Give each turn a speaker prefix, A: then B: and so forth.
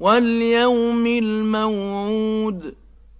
A: وَالْيَوْمِ الْمَوْعُودِ.